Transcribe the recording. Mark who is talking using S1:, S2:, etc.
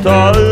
S1: stai